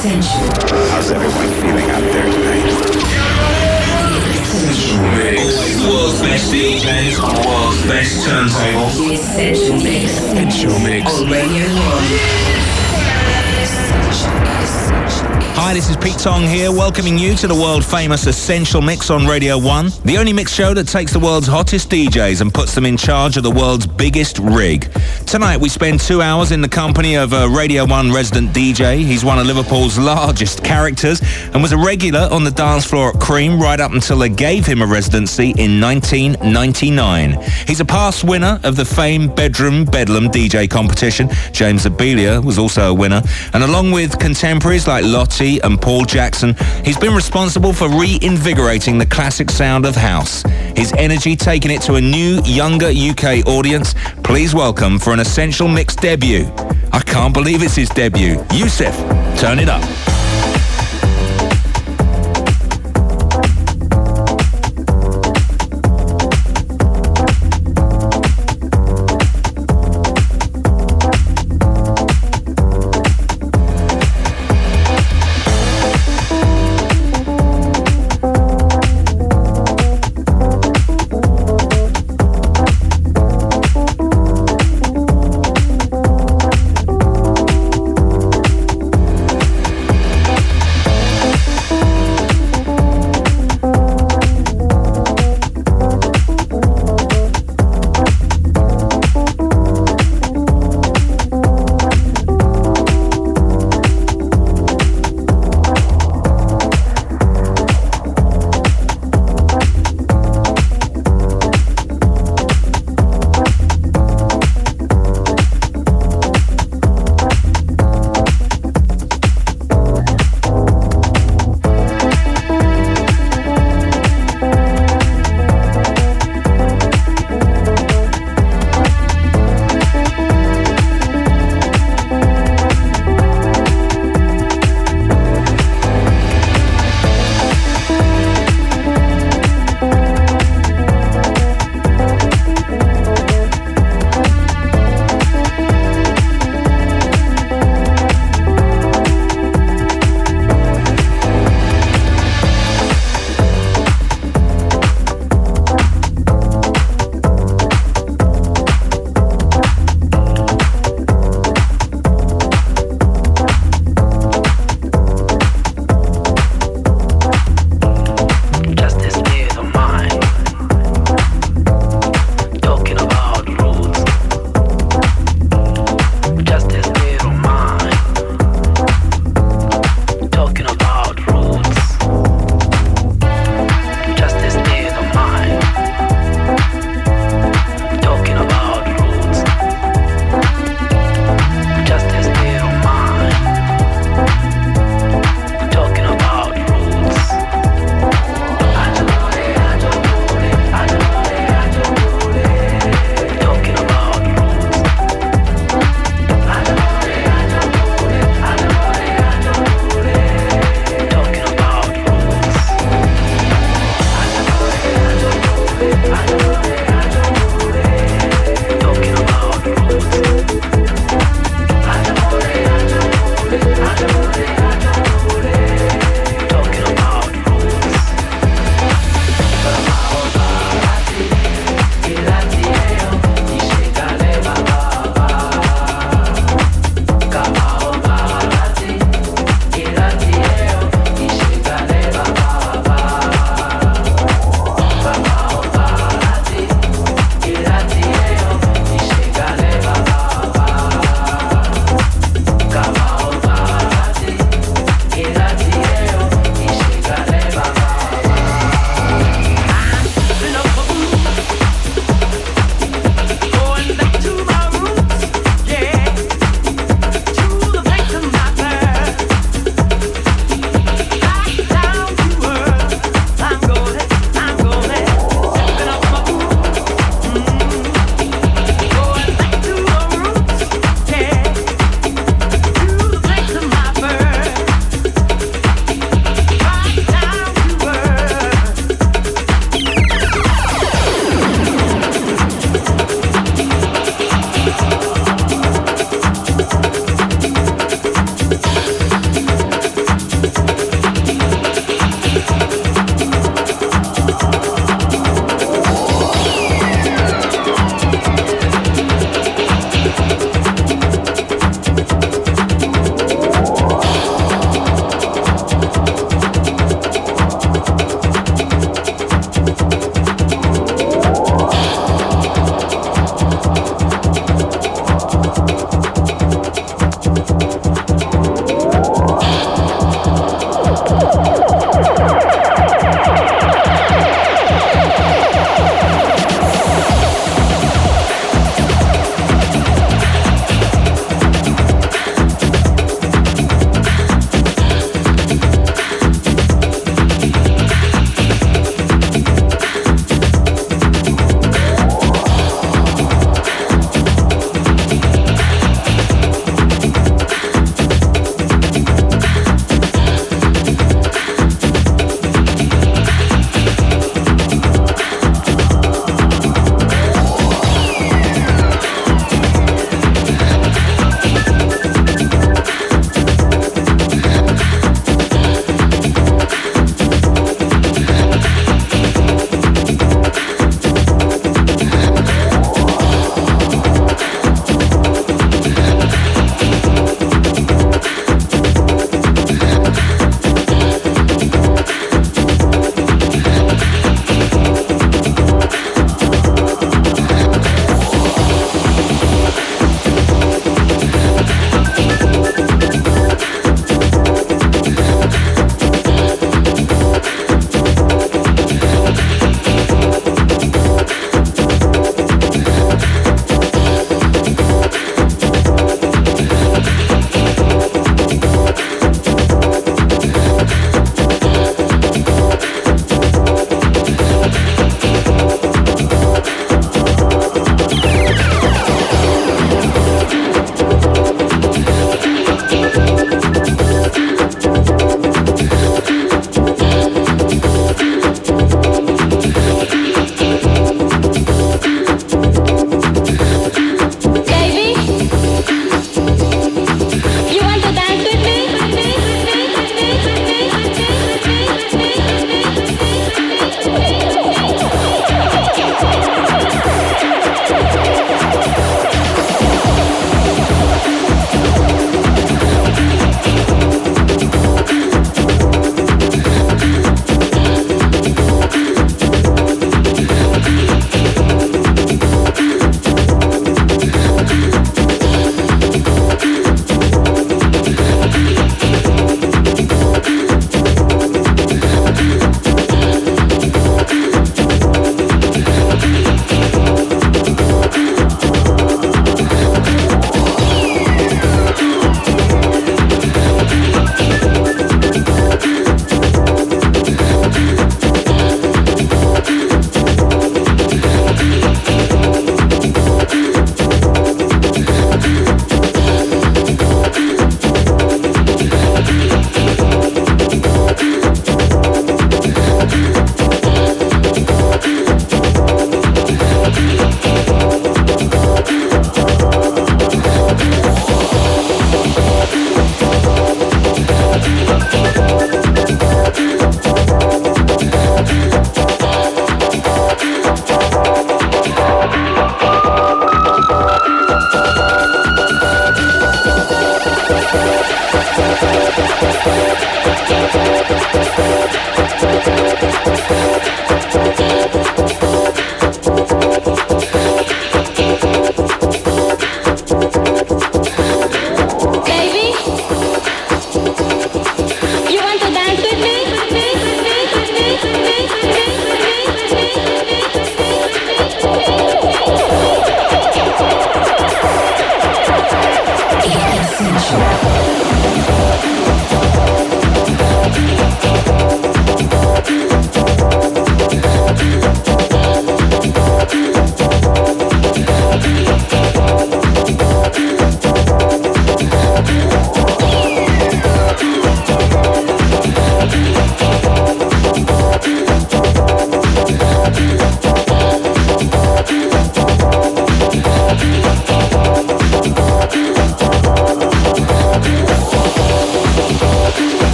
Essential. How's everyone feeling out there tonight? Essential Mix. The world's best DJs on world's best turntables. The Essential Mix. Essential Mix. On Radio 1. Hi, this is Pete Tong here, welcoming you to the world famous Essential Mix on Radio 1, the only mix show that takes the world's hottest DJs and puts them in charge of the world's biggest rig. Tonight we spend two hours in the company of a Radio 1 resident DJ. He's one of Liverpool's largest characters and was a regular on the dance floor at Cream right up until they gave him a residency in 1999. He's a past winner of the famed Bedroom Bedlam DJ competition. James Zabiela was also a winner. And along with contemporaries like Lottie and Paul Jackson, he's been responsible for reinvigorating the classic sound of house. His energy taking it to a new, younger UK audience. Please welcome for an Essential Mix debut. I can't believe it's his debut. Yousef, turn it up.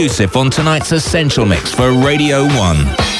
Yousef on tonight's Essential Mix for Radio 1.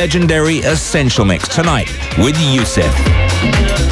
Legendary Essential Mix tonight with Yousef.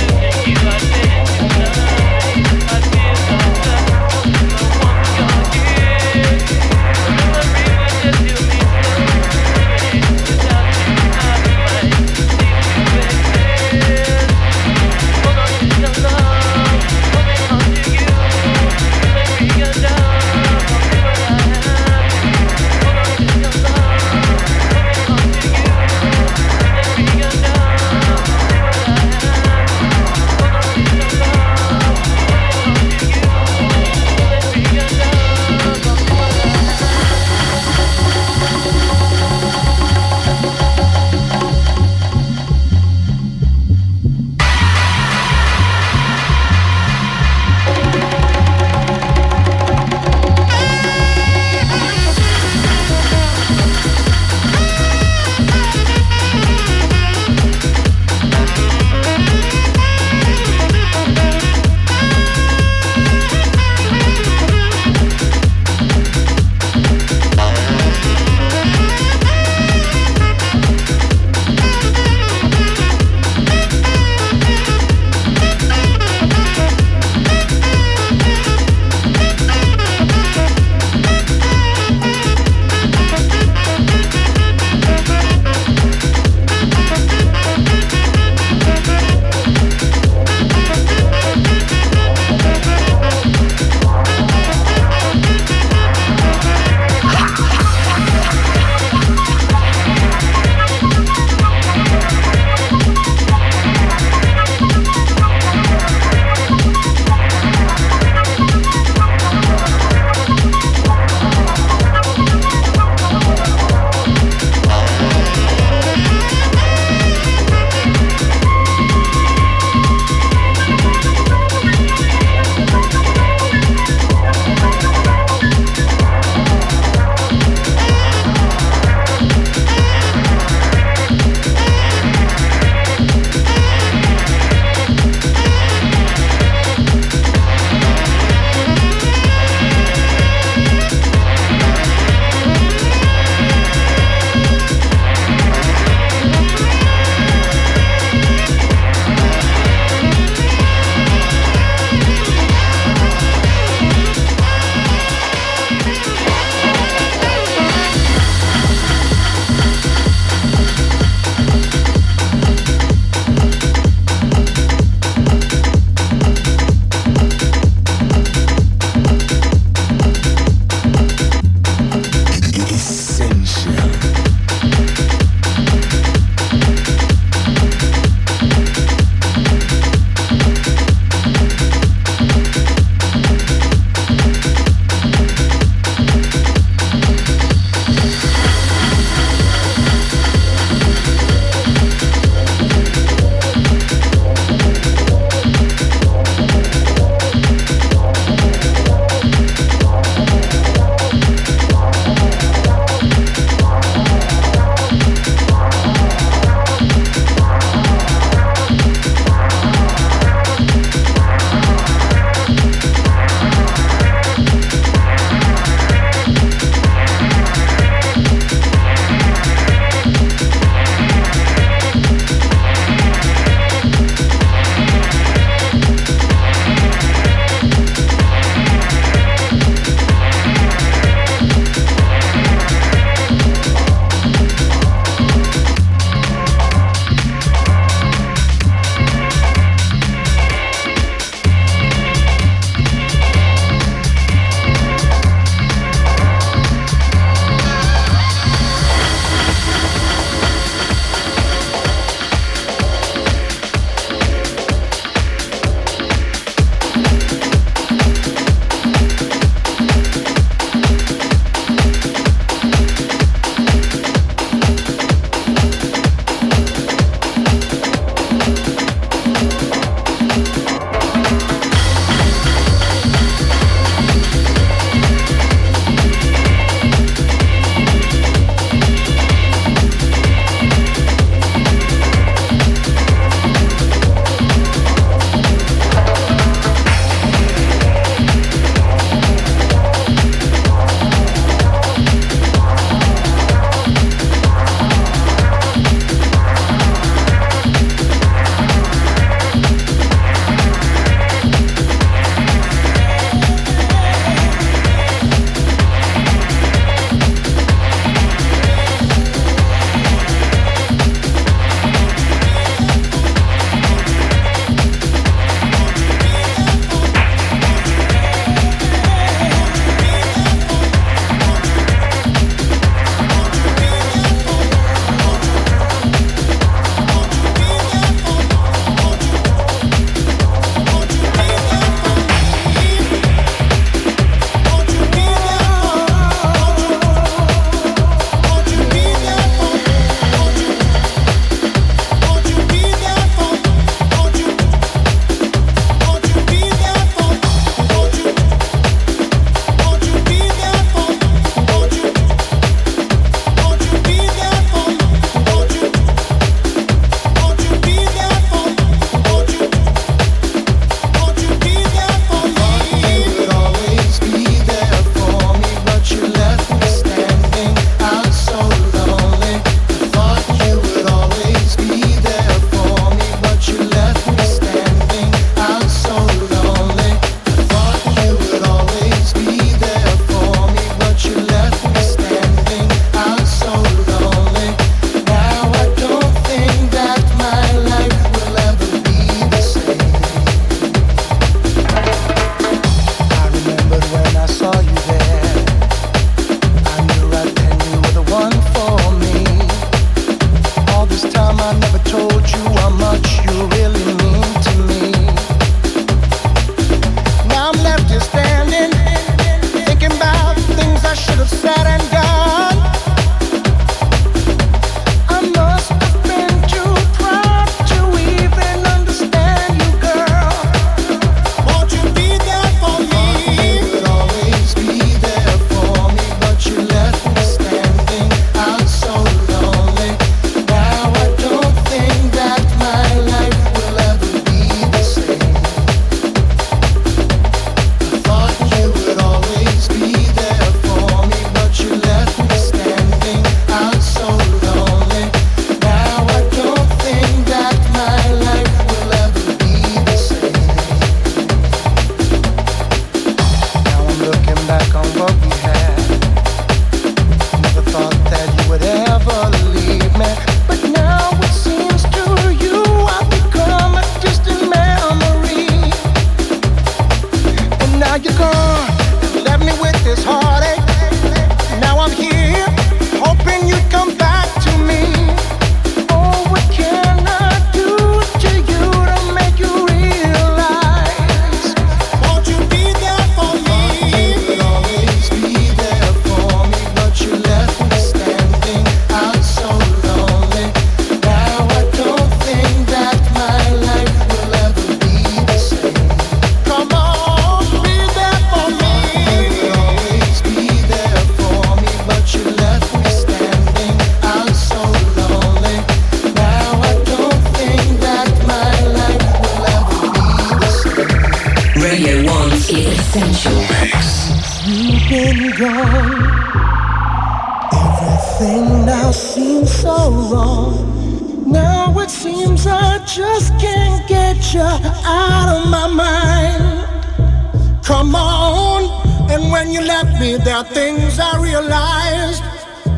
Seems I just can't get you out of my mind. Come on. And when you left me, there are things I realized.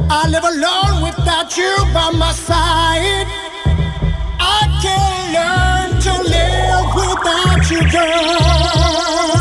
I live alone without you by my side. I can't learn to live without you, girl.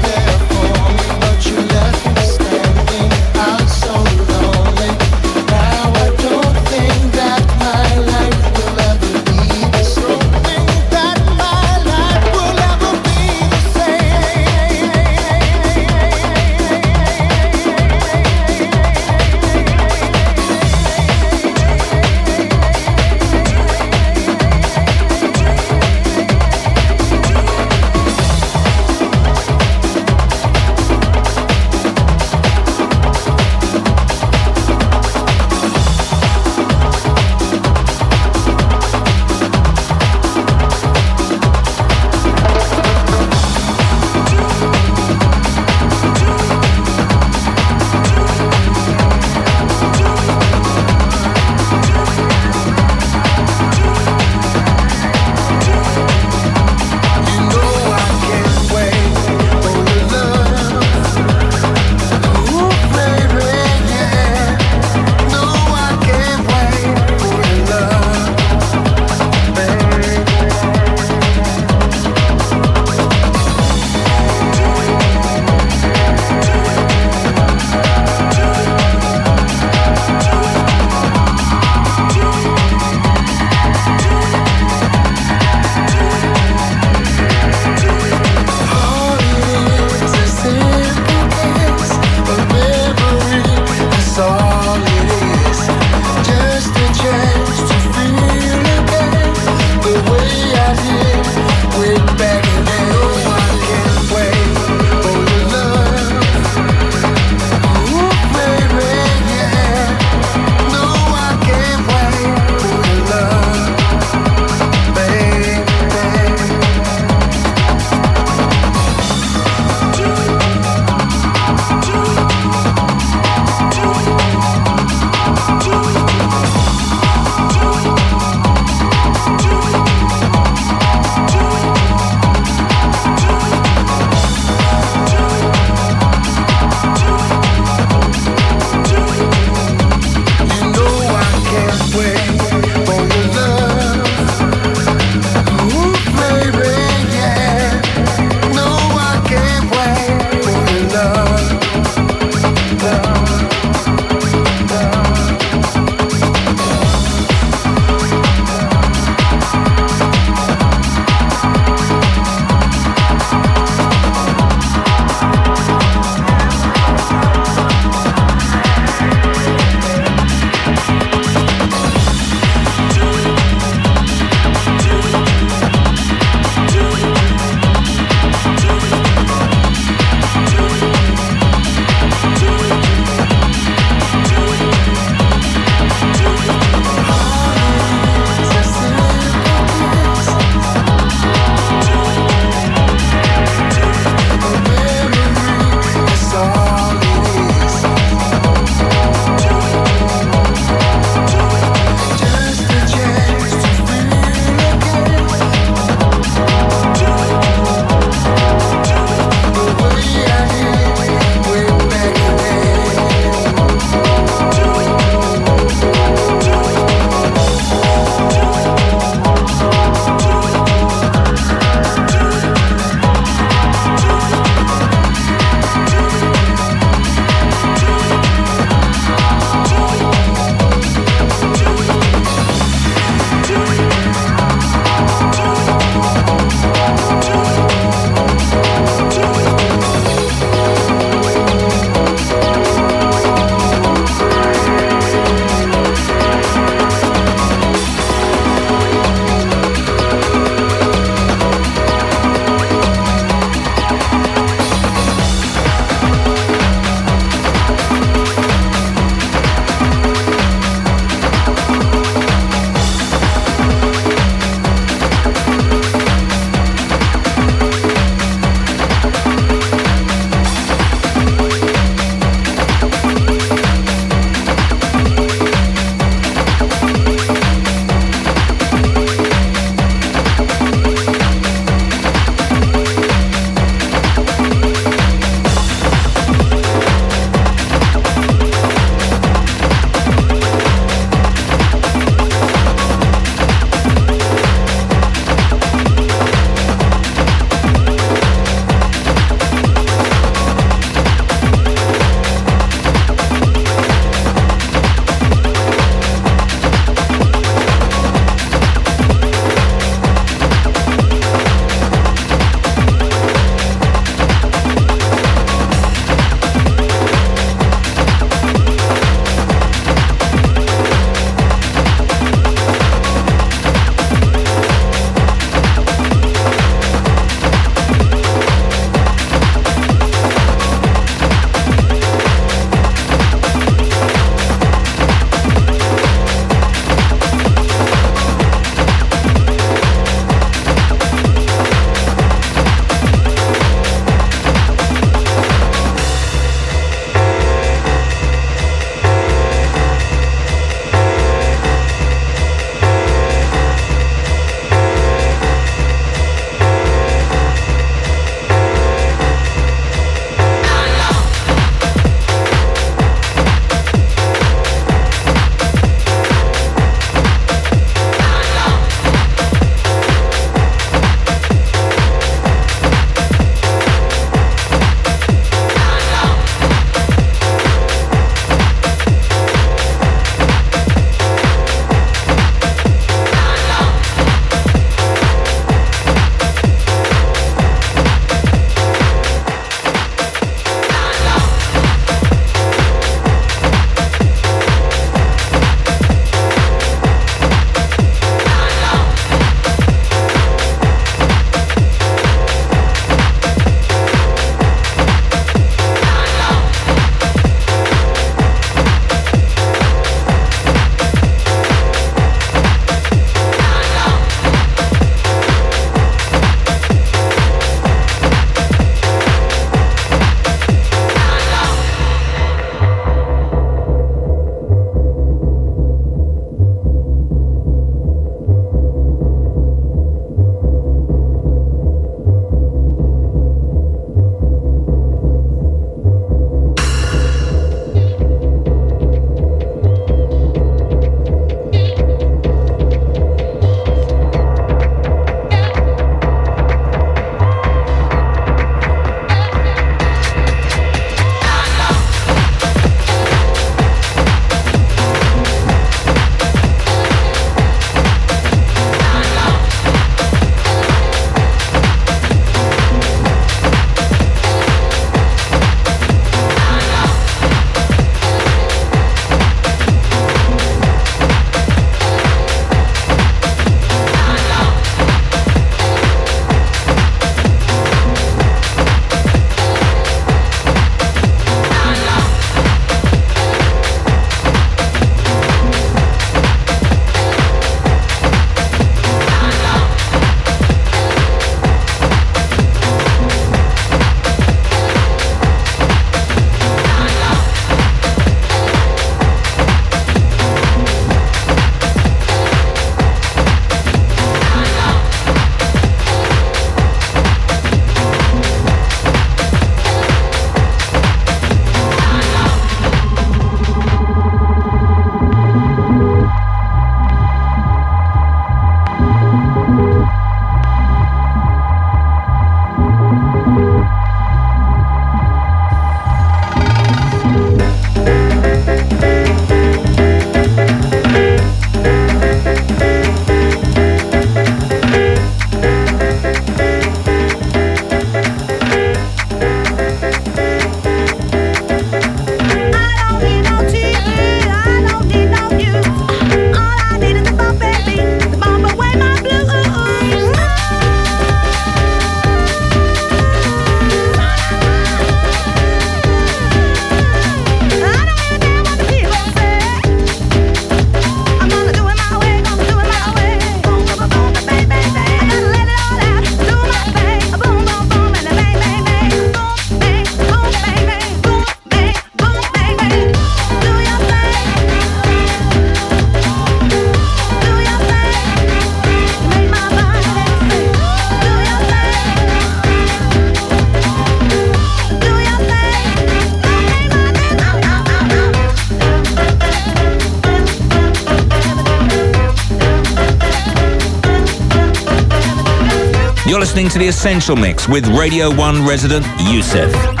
You're listening to The Essential Mix with Radio 1 resident Yousef.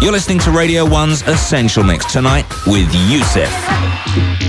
You're listening to Radio 1's Essential Mix tonight with Yousef.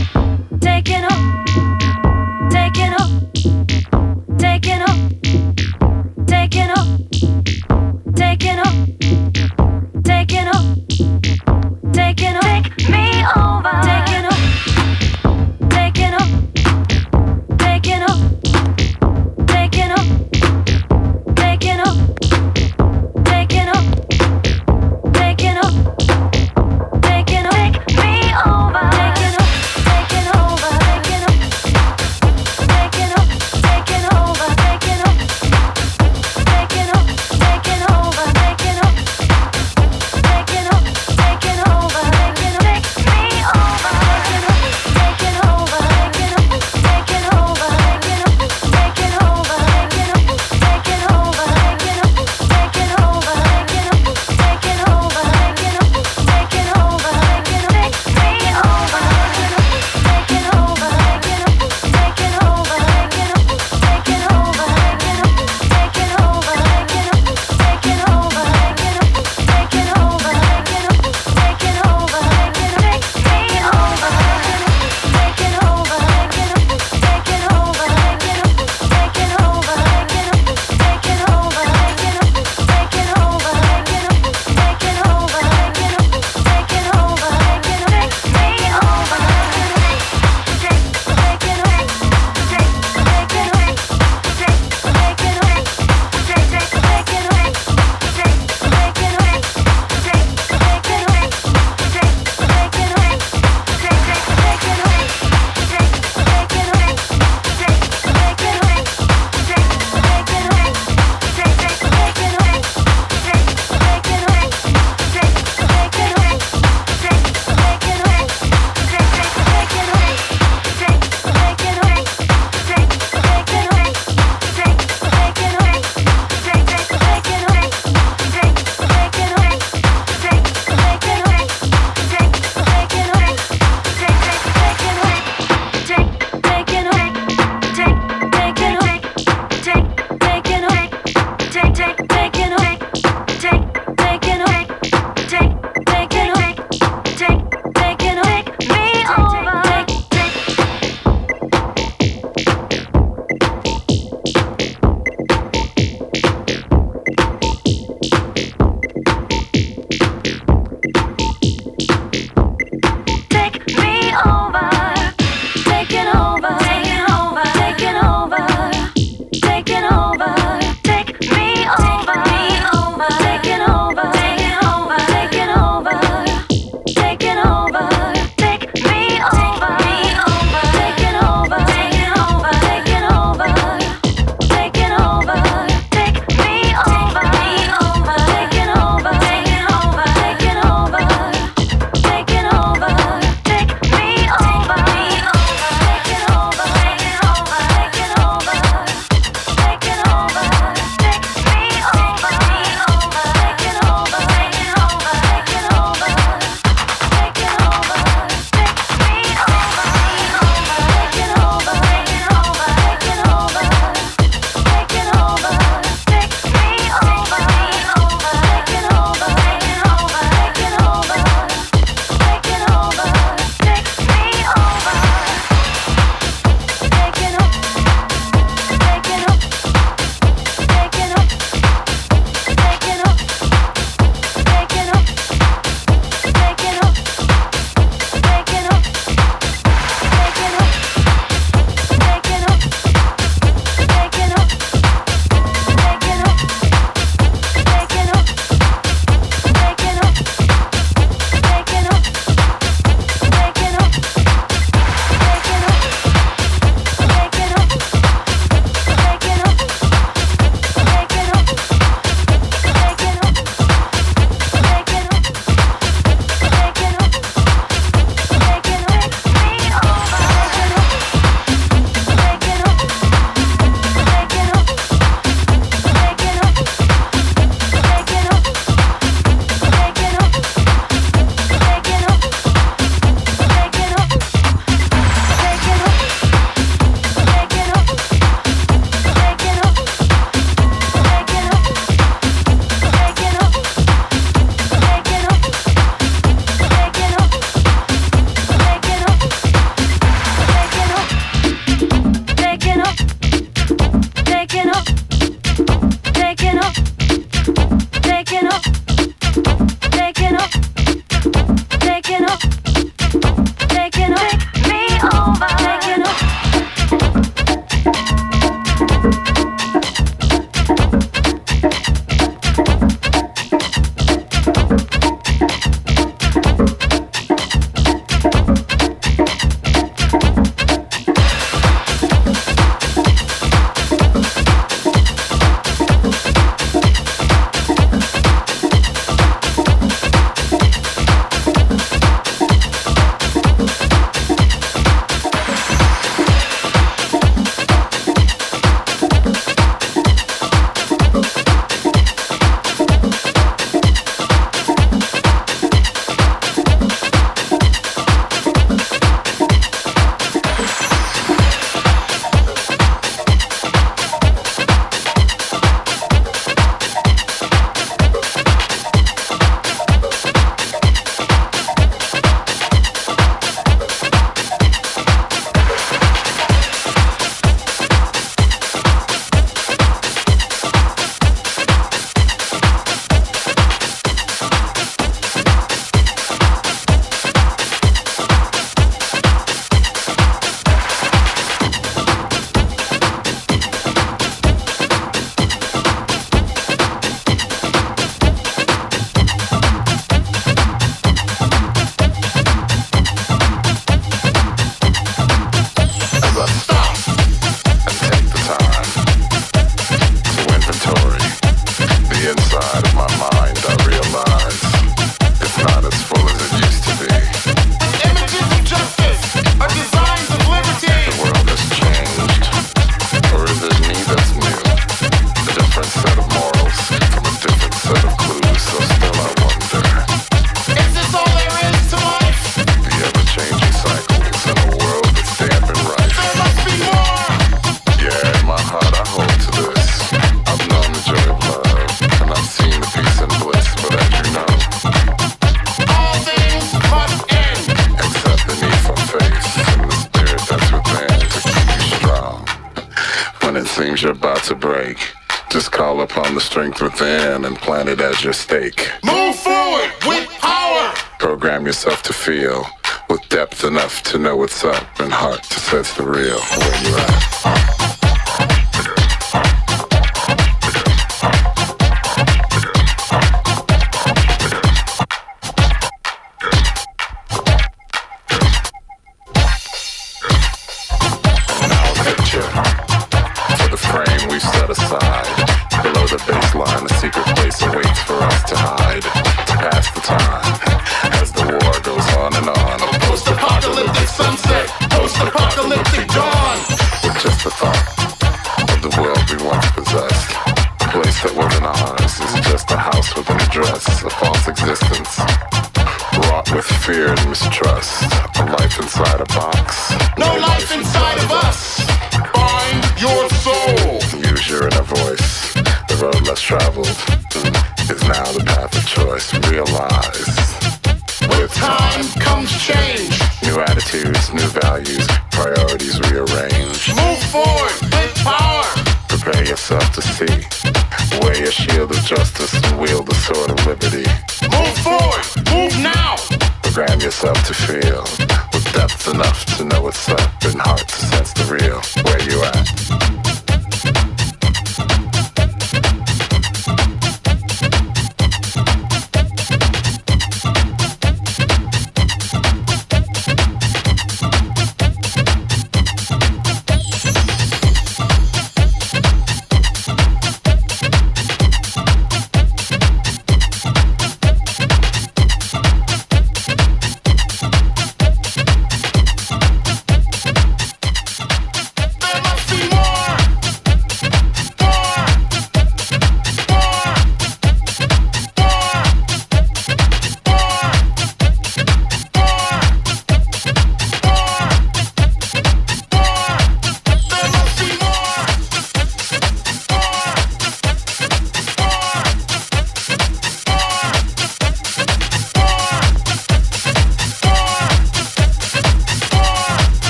To break. Just call upon the strength within and plant it as your stake. Move forward with power. Program yourself to feel with depth enough to know what's up and heart to sense the real where you're at.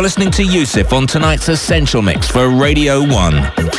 You're listening to Yousef on tonight's Essential Mix for Radio 1.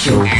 Show.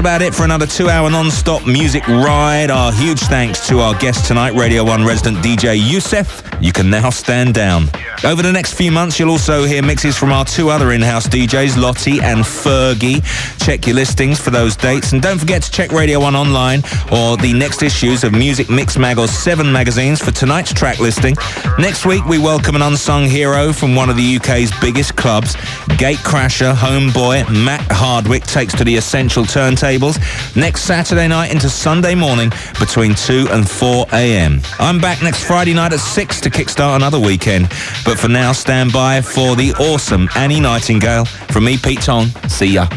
About it for another two-hour non-stop music ride. Our huge thanks to our guest tonight, Radio 1 resident DJ Yousef. You can now stand down. Over the next few months, you'll also hear mixes from our two other in-house DJs, Lottie and Fergie. Check your listings for those dates. And don't forget to check Radio 1 online or the next issues of Muzik Mix Mag or 7 magazines for tonight's track listing. Next week, we welcome an unsung hero from one of the UK's biggest clubs. Gatecrasher, homeboy, Matt Hardwick takes to the Essential turntables next Saturday night into Sunday morning between 2 and 4 a.m. I'm back next Friday night at 6 to kickstart another weekend. But for now, stand by for the awesome Annie Nightingale. From me, Pete Tong. See ya.